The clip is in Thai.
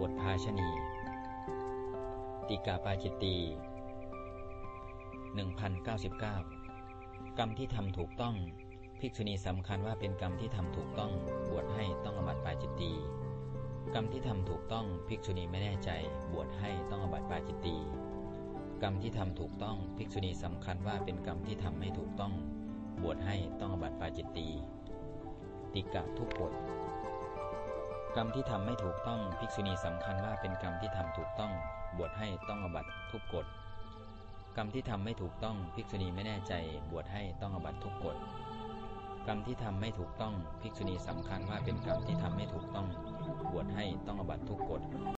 บทภาชณี ติกาปาจิตตี1099 กรรมที่ทำถูกต้อง ภิกษุณีสำคัญว่าเป็นกรรมที่ทำถูกต้อง บวชให้ต้องอบัติปาจิตตีกรรมที่ทำถูกต้อง ภิกษุณีไม่แน่ใจ บวชให้ต้องอบัติปาจิตตีกรรมที่ทำถูกต้อง ภิกษุณีสำคัญว่าเป็นกรรมที่ทำไม่ถูกต้อง บวชให้ต้องอบัติปาจิตตีติกะทุกกฎ กรรมที่ทำไม่ถูกต้องภิกษุณีสำคัญว่าเป็นกรรมที่ทำถูกต้อง บวชให้ต้องอบัตทุกกฎกรรมที่ทำไม่ถูกต้องภิกษุณีไม่แน่ใจ บวชให้ต้องอบัตทุกกฎกรรมที่ทำไม่ถูกต้องภิกษุณีสำคัญว่าเป็นกรรมที่ทำไม่ถูกต้อง บวชให้ต้องอบัตทุกกฎ